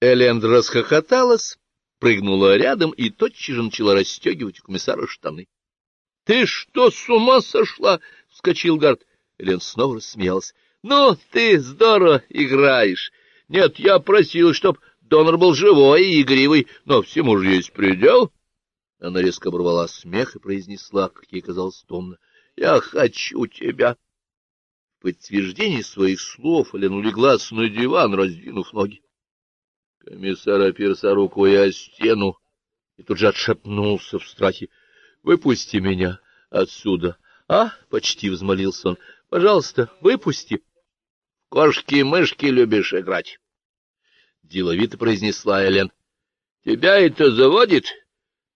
Элен расхохоталась, прыгнула рядом и тотчас же начала расстегивать у комиссара штаны. — Ты что, с ума сошла? — вскочил Гард. Элен снова рассмеялась. — Ну, ты здорово играешь. Нет, я просил, чтоб донор был живой и игривый, но всему же есть предел. Она резко оборвала смех и произнесла, как ей казалось томно, — Я хочу тебя. В подтверждение своих слов Элен улеглась на диван, раздвинув ноги. Комиссар оперся рукой о стену и тут же отшатнулся в страхе. — Выпусти меня отсюда. — А? — почти взмолился он. — Пожалуйста, выпусти. — Кошки-мышки любишь играть. Деловито произнесла Элен. — Тебя это заводит?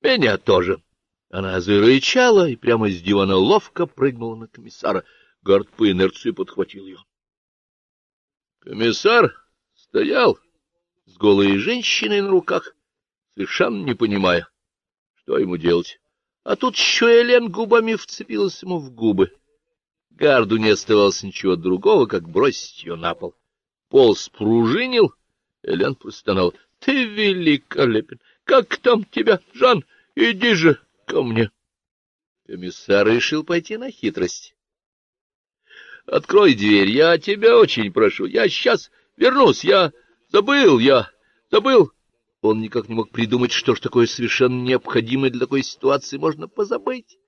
Меня тоже. Она зарычала и прямо с дивана ловко прыгнула на комиссара. Гард по инерции подхватил ее. Комиссар стоял с голой женщиной на руках, совершенно не понимая, что ему делать. А тут еще Элен губами вцепилась ему в губы. Гарду не оставалось ничего другого, как бросить ее на пол. Пол спружинил, Элен простонал. — Ты великолепен! Как там тебя, Жан? Иди же ко мне! Комиссар решил пойти на хитрость. — Открой дверь, я тебя очень прошу. Я сейчас вернусь, я забыл, я забыл. Он никак не мог придумать, что ж такое совершенно необходимое для такой ситуации можно позабыть.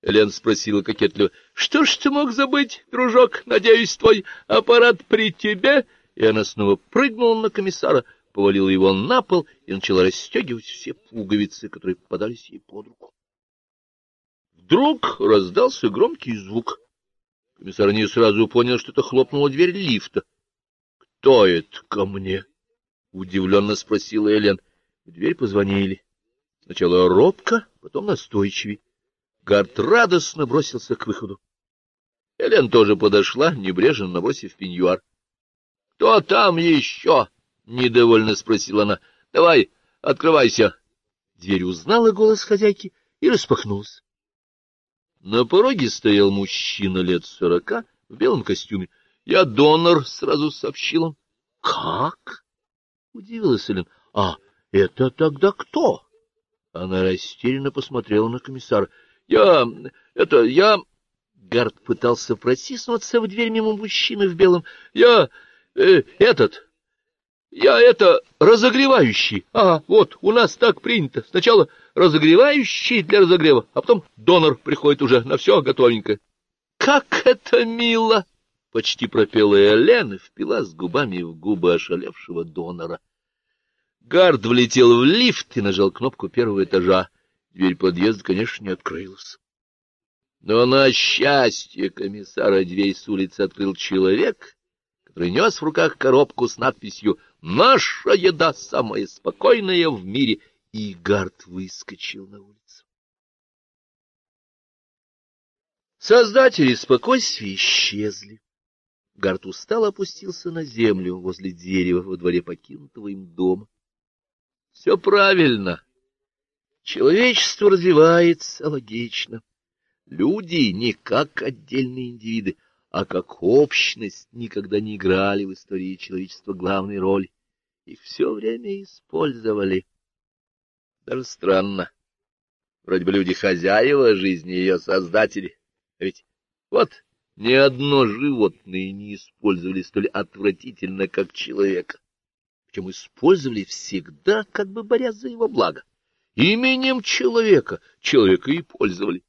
Элен спросила кокетливо, — Что ж ты мог забыть, дружок? Надеюсь, твой аппарат при тебе? И она снова прыгнула на комиссара, повалила его на пол и начала расстегивать все пуговицы, которые попадались ей под руку. Вдруг раздался громкий звук. Комиссар не сразу понял, что это хлопнула дверь лифта. — Кто это ко мне? — удивленно спросила Элен. В дверь позвонили. Сначала робко, потом настойчивее. Гард радостно бросился к выходу. Элен тоже подошла, небрежно набросив пеньюар. — Кто там еще? — недовольно спросила она. — Давай, открывайся. Дверь узнала голос хозяйки и распахнулась. На пороге стоял мужчина лет сорока в белом костюме. — Я донор, — сразу сообщил он. — Как? — удивилась Элен. — А это тогда кто? Она растерянно посмотрела на комиссара. — Я... это... я... Гард пытался протиснуться в дверь мимо мужчины в белом. — Я... Э, этот... Я это разогревающий. А, вот, у нас так принято. Сначала разогревающий для разогрева, а потом донор приходит уже на все готовенькое. — Как это мило! — почти пропела Элен и впилась губами в губы ошалевшего донора. Гард влетел в лифт и нажал кнопку первого этажа. Дверь подъезда, конечно, не открылась. Но на счастье комиссара дверь с улицы открыл человек, который нес в руках коробку с надписью «Наша еда самая спокойная в мире», и Гард выскочил на улицу. Создатели спокойствия исчезли. Гард устал опустился на землю возле дерева во дворе покинутого им дома. Все правильно. Человечество развивается логично. Люди не как отдельные индивиды, а как общность никогда не играли в истории человечества главной роли. Их все время использовали. Даже странно. Вроде бы люди хозяева жизни, ее создатели. А ведь вот ни одно животное не использовали столь отвратительно, как человека. Причем использовали всегда, как бы борясь за его благо. Именем человека человека и пользовали.